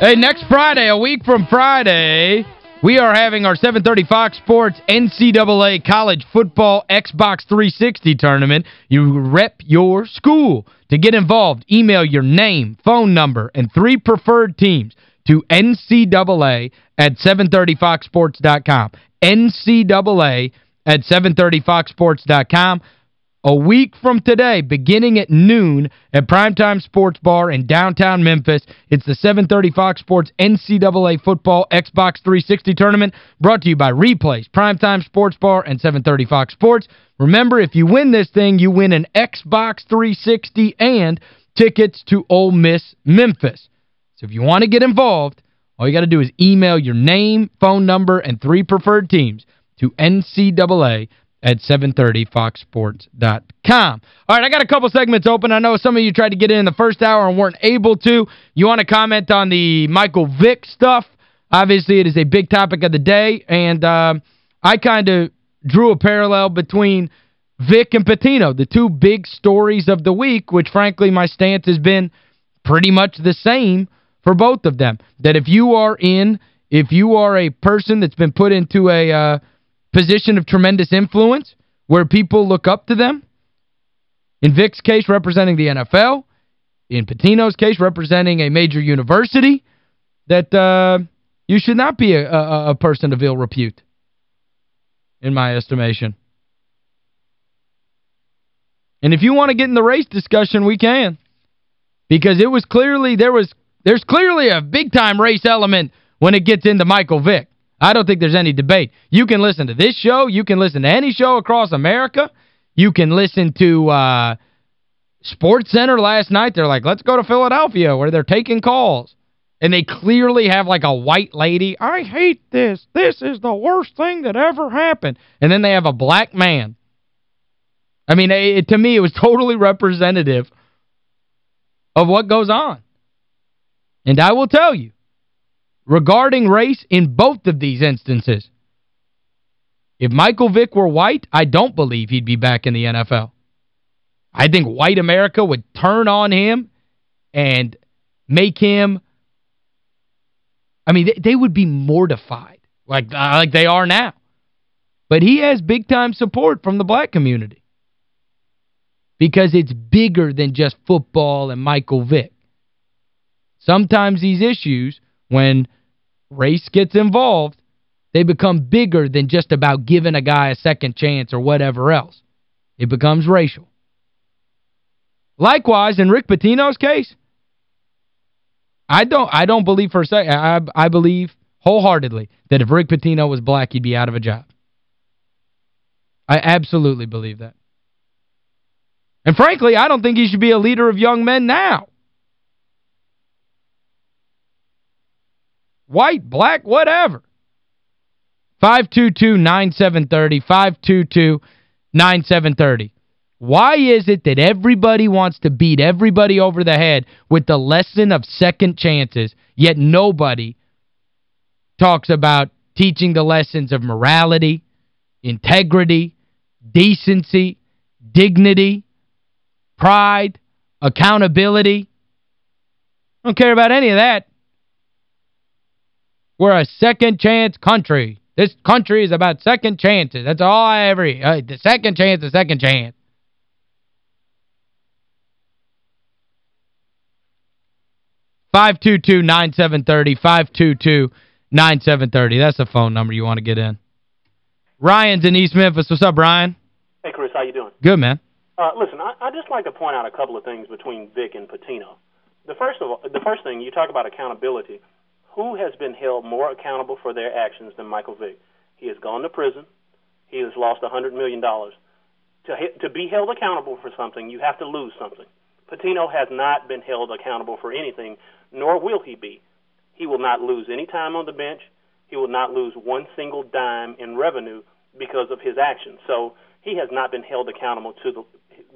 Hey, next Friday, a week from Friday, we are having our 730 Fox Sports NCAA College Football Xbox 360 Tournament. You rep your school. To get involved, email your name, phone number, and three preferred teams to NCAA at 730foxsports.com. NCAA at 730foxsports.com a week from today, beginning at noon at Primetime Sports Bar in downtown Memphis. It's the 730 Fox Sports NCAA Football Xbox 360 Tournament brought to you by Replays, Primetime Sports Bar, and 730 Fox Sports. Remember, if you win this thing, you win an Xbox 360 and tickets to Ole Miss Memphis. So if you want to get involved, all you got to do is email your name, phone number, and three preferred teams to NCAA at 730foxsports.com. All right, I got a couple segments open. I know some of you tried to get in, in the first hour and weren't able to. You want to comment on the Michael Vick stuff? Obviously, it is a big topic of the day, and uh, I kind of drew a parallel between Vick and Pitino, the two big stories of the week, which, frankly, my stance has been pretty much the same for both of them. That if you are in, if you are a person that's been put into a... Uh, position of tremendous influence where people look up to them. In Vick's case, representing the NFL. In Pitino's case, representing a major university. That uh, you should not be a, a, a person of ill repute, in my estimation. And if you want to get in the race discussion, we can. Because it was clearly, there was there's clearly a big-time race element when it gets into Michael Vick. I don't think there's any debate. You can listen to this show. You can listen to any show across America. You can listen to uh, Sports Center last night. They're like, let's go to Philadelphia where they're taking calls. And they clearly have like a white lady. I hate this. This is the worst thing that ever happened. And then they have a black man. I mean, it, to me, it was totally representative of what goes on. And I will tell you, regarding race in both of these instances. If Michael Vick were white, I don't believe he'd be back in the NFL. I think white America would turn on him and make him I mean, they, they would be mortified like uh, like they are now. But he has big-time support from the black community. Because it's bigger than just football and Michael Vick. Sometimes these issues, when race gets involved, they become bigger than just about giving a guy a second chance or whatever else. It becomes racial. Likewise, in Rick Pitino's case, I don't I don't believe for a second, I, I believe wholeheartedly that if Rick Pitino was black, he'd be out of a job. I absolutely believe that. And frankly, I don't think he should be a leader of young men now. White, black, whatever. 522-9730, 522-9730. Why is it that everybody wants to beat everybody over the head with the lesson of second chances, yet nobody talks about teaching the lessons of morality, integrity, decency, dignity, pride, accountability? I don't care about any of that. We're a second chance country. This country is about second chances. That's all I ever uh, the second chance, the second chance. Five two two nine seven thirty five two two nine seven thirty. That's the phone number you want to get in. Ryan's in East Memphis. What's up, Ryan? Hey, Chris. How you doing? Good, man. Uh, listen, I, I just like to point out a couple of things between Vick and Pitino. The first of all, the first thing you talk about accountability who has been held more accountable for their actions than Michael Vick? He has gone to prison. He has lost a $100 million. To, to be held accountable for something, you have to lose something. Pitino has not been held accountable for anything, nor will he be. He will not lose any time on the bench. He will not lose one single dime in revenue because of his actions. So he has not been held accountable to the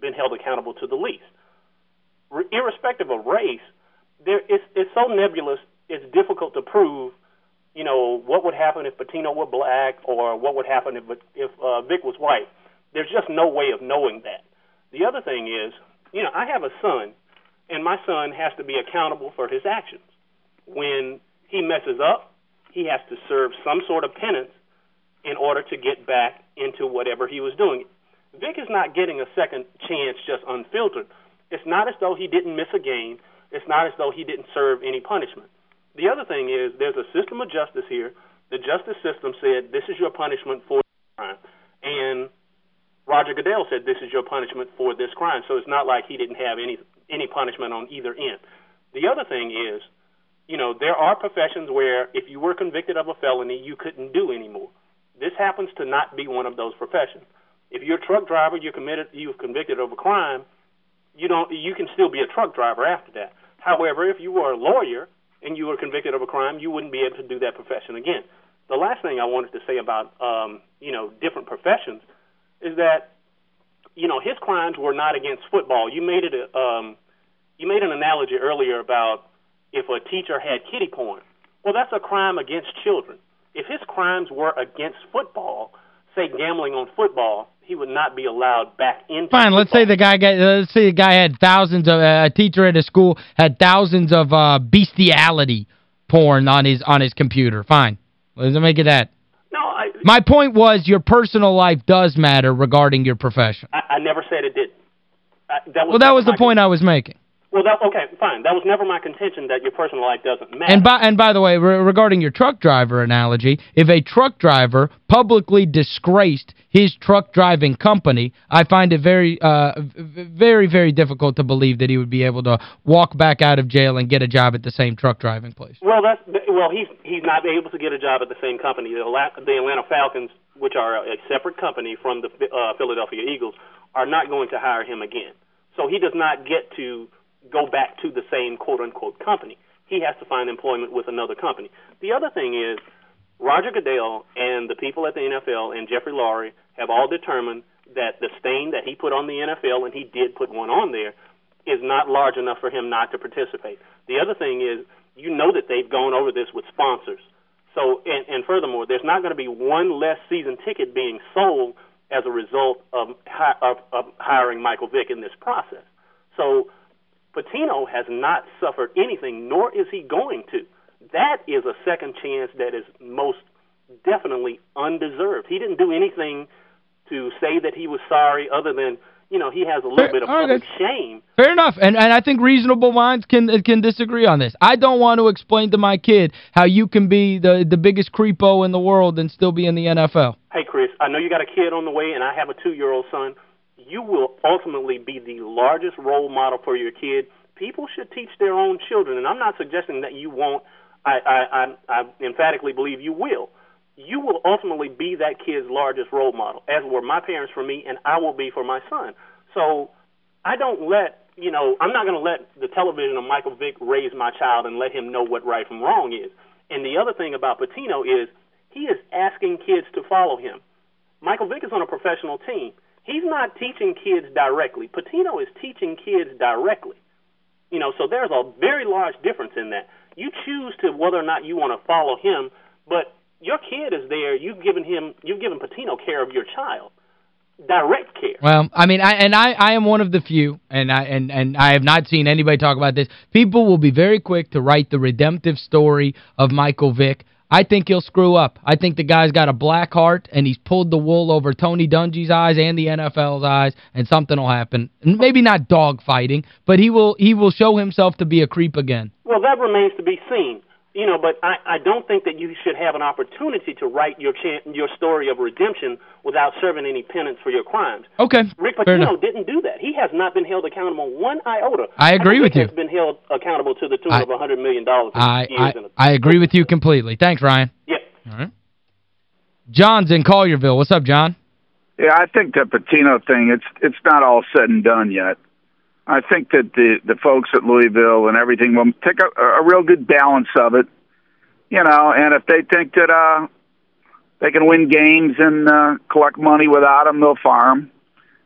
been held accountable to the least. Re- irrespective of race, there it's it's so nebulous. It's difficult to prove. You know what would happen if Pitino were black, or what would happen if if uh, Vick was white. There's just no way of knowing that. The other thing is, you know, I have a son, and my son has to be accountable for his actions. When he messes up, he has to serve some sort of penance in order to get back into whatever he was doing. Vick is not getting a second chance just unfiltered. It's not as though he didn't miss a game. It's not as though he didn't serve any punishment. The other thing is there's a system of justice here. The justice system said this is your punishment for crime, and Roger Goodell said this is your punishment for this crime. So it's not like he didn't have any any punishment on either end. The other thing is, you know, there are professions where if you were convicted of a felony, you couldn't do anymore. This happens to not be one of those professions. If you're a truck driver, you're committed, you've convicted of a crime, you don't, you can still be a truck driver after that. However, if you were a lawyer and you were convicted of a crime, you wouldn't be able to do that profession again. The last thing I wanted to say about, um, you know, different professions is that, you know, his crimes were not against football. You made it, a, um, you made an analogy earlier about if a teacher had kitty porn. Well, that's a crime against children. If his crimes were against football, say gambling on football, he would not be allowed back into Fine, football. let's say the guy got let's say the guy had thousands of uh, a teacher at a school had thousands of uh bestiality porn on his on his computer. Fine. Let's make it that. No, I My point was your personal life does matter regarding your profession. I, I never said it did. I, that was Well, that was the point I was making. Well, that, okay, fine. That was never my contention that your personal life doesn't matter. And by and by the way, re regarding your truck driver analogy, if a truck driver publicly disgraced his truck driving company, I find it very uh very very difficult to believe that he would be able to walk back out of jail and get a job at the same truck driving place. Well, that's well, he's he's not able to get a job at the same company. The, Atlanta Falcons, which are a separate company from the uh, Philadelphia Eagles, are not going to hire him again. So he does not get to go back to the same quote unquote company. He has to find employment with another company. The other thing is Roger Goodell and the people at the NFL and Jeffrey Lurie have all determined that the stain that he put on the NFL, and he did put one on there, is not large enough for him not to participate. The other thing is, you know that they've gone over this with sponsors. So, and, and furthermore, there's not going to be one less season ticket being sold as a result of, of, of hiring Michael Vick in this process. So, Pitino has not suffered anything, nor is he going to. That is a second chance that is most definitely undeserved. He didn't do anything to say that he was sorry other than, you know, he has a little Fair- bit of public shame. Fair enough. And and I think reasonable minds can can disagree on this. I don't want to explain to my kid how you can be the the biggest creepo in the world and still be in the NFL. Hey, Chris, I know you got a kid on the way, and I have a two-year-old son. You will ultimately be the largest role model for your kid. People should teach their own children, and I'm not suggesting that you won't. I, I, I, I emphatically believe you will. You will ultimately be that kid's largest role model, as were my parents for me, and I will be for my son. So I don't let you know. I'm not going to let the television of Michael Vick raise my child and let him know what right from wrong is. And the other thing about Pitino is he is asking kids to follow him. Michael Vick is on a professional team. He's not teaching kids directly. Pitino is teaching kids directly. You know, so there's a very large difference in that. You choose to whether or not you want to follow him, but your kid is there. You've given him, you've given Pitino care of your child, direct care. Well, I mean, I and I I am one of the few and I and and I have not seen anybody talk about this. People will be very quick to write the redemptive story of Michael Vick. I think he'll screw up. I think the guy's got a black heart and he's pulled the wool over Tony Dungy's eyes and the NFL's eyes and something will happen. Maybe not dog fighting, but he will he will show himself to be a creep again. Well, that remains to be seen. You know, but I, I don't think that you should have an opportunity to write your chan your story of redemption without serving any penance for your crimes. Okay. Rick fair Pitino enough. didn't do that. He has not been held accountable one iota. I agree think with you. He has been held accountable to the tune I- of a $100 million in I years. I and agree with you completely. Thanks, Ryan. Yeah. All right. John's in Collierville. What's up, John? Yeah, I think the Patino thing, it's it's not all said and done yet. I think that the the folks at Louisville and everything will take a, a real good balance of it, you know. And if they think that uh, they can win games and uh, collect money without them, they'll fire.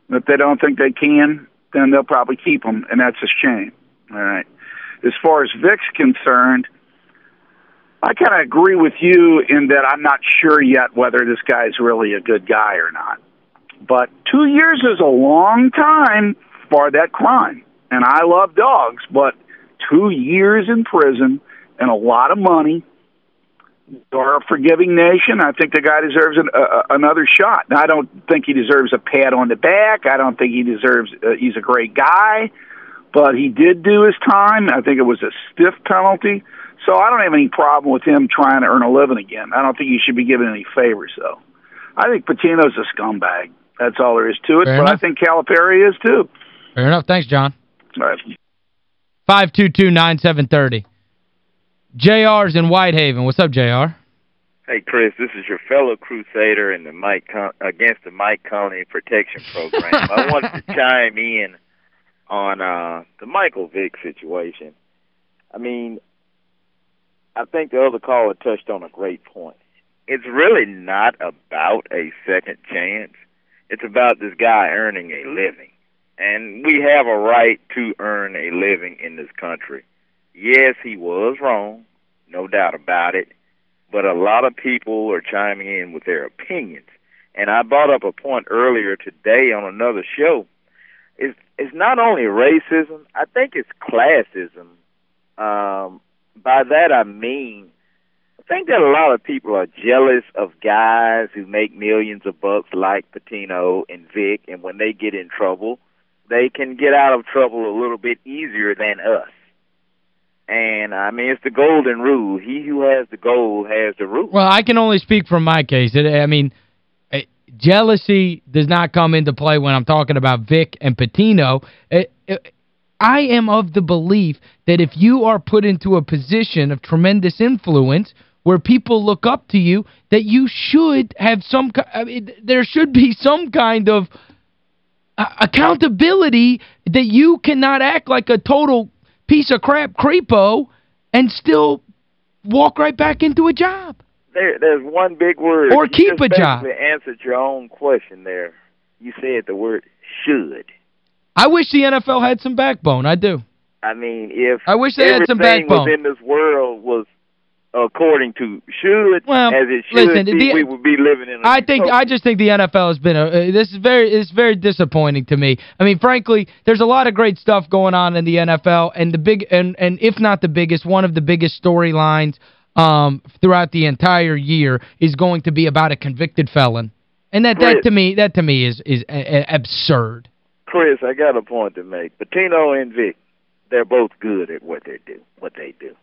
If they don't think they can, then they'll probably keep them, and that's a shame. All right. As far as Vick's concerned, I kind of agree with you in that I'm not sure yet whether this guy's really a good guy or not. But two years is a long time for that crime. And I love dogs, but two years in prison and a lot of money. Or a forgiving nation. I think the guy deserves an, uh, another shot. Now, I don't think he deserves a pat on the back. I don't think he deserves. Uh, he's a great guy, but he did do his time. I think it was a stiff penalty. So I don't have any problem with him trying to earn a living again. I don't think he should be given any favors, though. I think Pitino's a scumbag. That's all there is to it. Fair but enough. I think Calipari is, too. Fair enough. Thanks, John. All right. 522-9730. JR's in Whitehaven. What's up, JR? Hey Chris, this is your fellow crusader in the Mike Con- against the Mike Conley Protection Program. I wanted to chime in on uh the Michael Vick situation. I mean, I think the other caller touched on a great point. It's really not about a second chance. It's about this guy earning a living. And we have a right to earn a living in this country. Yes, he was wrong, no doubt about it but a lot of people are chiming in with their opinions. And I brought up a point earlier today on another show. It's it's not only racism, I think it's classism. Um, by that I mean I think that a lot of people are jealous of guys who make millions of bucks like Pitino and Vick and when they get in trouble, they can get out of trouble a little bit easier than us. And I mean, it's the golden rule. He who has the gold has the rule. Well, I can only speak from my case. I mean, eh, jealousy does not come into play when I'm talking about Vick and Pitino. Eh, eh, I am of the belief that if you are put into a position of tremendous influence where people look up to you, that you should have some I mean, there should be some kind of accountability that you cannot act like a total piece of crap creepo and still walk right back into a job. There, there's one big word. Or You keep a job. basically answered your own question there. You said the word should. I wish the NFL had some backbone. I do. I mean, if I wish they had some backbone. within this world was according to should Well, as it should listen, be, the- we would be living in a I think. I just think the NFL has been a uh, this is very it's very disappointing to me. I mean, frankly, there's a lot of great stuff going on in the NFL and the big and and if not the biggest, one of the biggest storylines um throughout the entire year is going to be about a convicted felon. And that that to me that to me is is a, a- absurd. Chris, I got a point to make. Pitino and Vick, they're both good at what they do, what they do.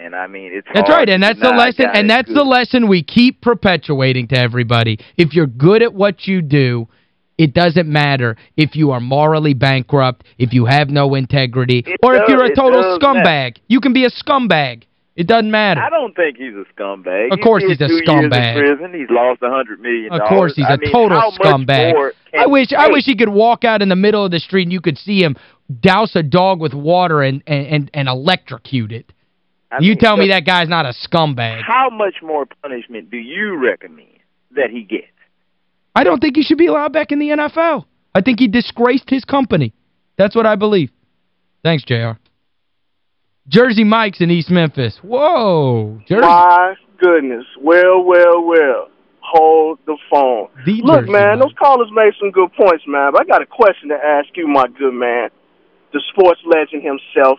And I mean, it's That's hard right, and that's the lesson and that's good. the lesson we keep perpetuating to everybody. If you're good at what you do, it doesn't matter if you are morally bankrupt, if you have no integrity, It or if you're a total scumbag. matter. You can be a scumbag. It doesn't matter. I don't think he's a scumbag. Of course he he's a two years scumbag. in prison. He's lost a hundred million Of course he's I a mean, total scumbag. I wish he I wish he could walk out in the middle of the street and you could see him douse a dog with water and and and, and electrocute it. I you mean, tell me that guy's not a scumbag. How much more punishment do you recommend that he gets? I don't think he should be allowed back in the NFL. I think he disgraced his company. That's what I believe. Thanks, JR. Jersey Mike's in East Memphis. Whoa. Jersey. My goodness. Well, well, well. Hold the phone. The Look, Jersey man, Mike. those callers made some good points, man. But I got a question to ask you, my good man, the sports legend himself.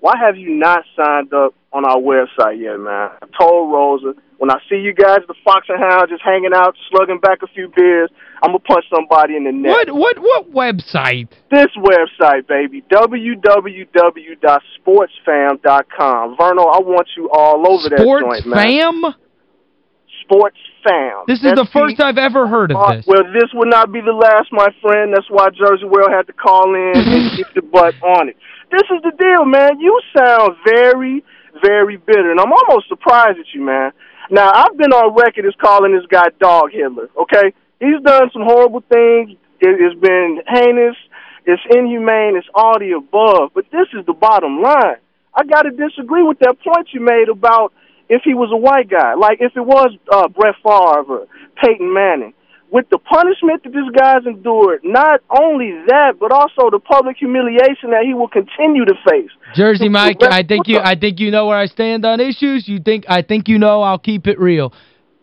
Why have you not signed up on our website yet, man? I told Rosa, when I see you guys, the Fox and Hound, just hanging out, slugging back a few beers, I'm going to punch somebody in the neck. What what what website? This website, baby, www.sportsfam.com. Verno, I want you all over that Sports joint, man. Fam? Sports Fam. This is the first I've ever heard of Uh, this. Well, this would not be the last, my friend. That's why Jersey World had to call in and get the butt on it. This is the deal, man. You sound very, very bitter, and I'm almost surprised at you, man. Now, I've been on record as calling this guy Dog Hitler, okay? He's done some horrible things. It, it's been heinous. it's inhumane, it's all the above. But this is the bottom line. I got to disagree with that point you made about if he was a white guy. Like if it was uh, Brett Favre or Peyton Manning. With the punishment that this guy's endured, not only that, but also the public humiliation that he will continue to face. Jersey Mike, I think you I think you know where I stand on issues. You think I think you know I'll keep it real.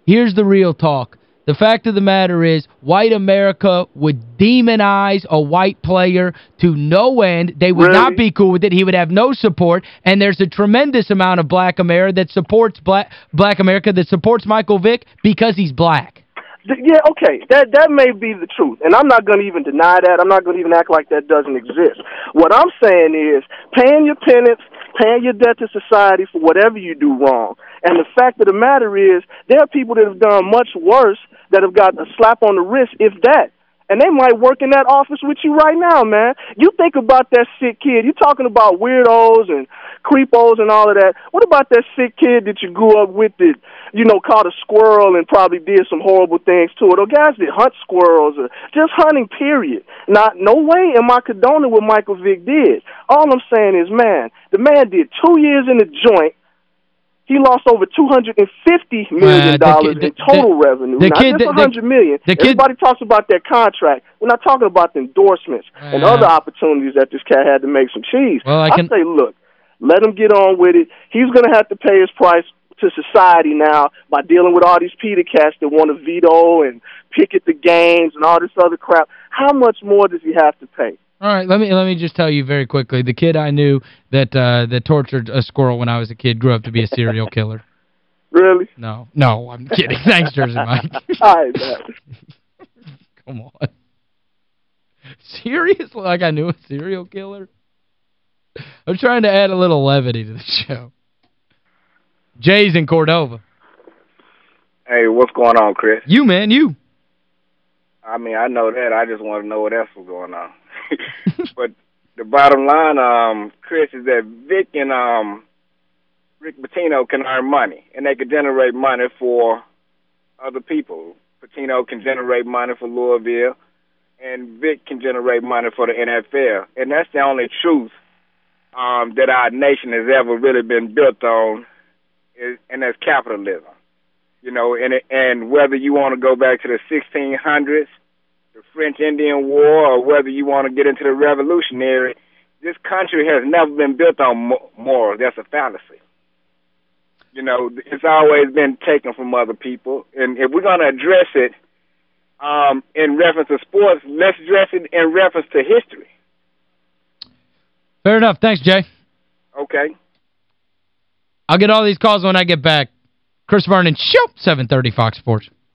Here's the real talk. The fact of the matter is, white America would demonize a white player to no end. They would really? not be cool with it. He would have no support. And there's a tremendous amount of black America that supports black, black America, that supports Michael Vick because he's black. Yeah, okay, that that may be the truth, and I'm not going to even deny that. I'm not going to even act like that doesn't exist. What I'm saying is, paying your penance, paying your debt to society for whatever you do wrong, and the fact of the matter is, there are people that have done much worse that have got a slap on the wrist, if that. And they might work in that office with you right now, man. You think about that sick kid. You're talking about weirdos and creepos and all of that. What about that sick kid that you grew up with that, you know, caught a squirrel and probably did some horrible things to it? Or guys that hunt squirrels or just hunting, period. Not, no way am I condoning what Michael Vick did. All I'm saying is, man, the man did two years in the joint he lost over $250 million in total the, revenue. The not kid, just $100 the, million. The kid, Everybody talks about that contract. We're not talking about the endorsements uh, and other opportunities that this cat had to make some cheese. Well, I, can, I say, look, let him get on with it. He's going to have to pay his price to society now by dealing with all these Peter cats that want to veto and picket the games and all this other crap. How much more does he have to pay? All right, let me let me just tell you very quickly. The kid I knew that uh, that tortured a squirrel when I was a kid grew up to be a serial killer. Really? No. No, I'm kidding. Thanks, Jersey Mike. All right, man. Come on. Seriously? Like I knew a serial killer? I'm trying to add a little levity to the show. Jay's in Cordova. Hey, what's going on, Chris? You, man, you. I mean, I know that. I just want to know what else was going on. but the bottom line, um, Chris, is that Vick and um, Rick Pitino can earn money, and they can generate money for other people. Pitino can generate money for Louisville, and Vick can generate money for the NFL, and that's the only truth um, that our nation has ever really been built on, is, and that's capitalism. You know, and and whether you want to go back to the 1600s the French Indian War or whether you want to get into the Revolutionary, this country has never been built on morals. That's a fallacy. You know, it's always been taken from other people. And if we're going to address it um, in reference to sports, let's address it in reference to history. Fair enough. Thanks, Jay. Okay. I'll get all these calls when I get back. Chris Vernon, show 730 Fox Sports.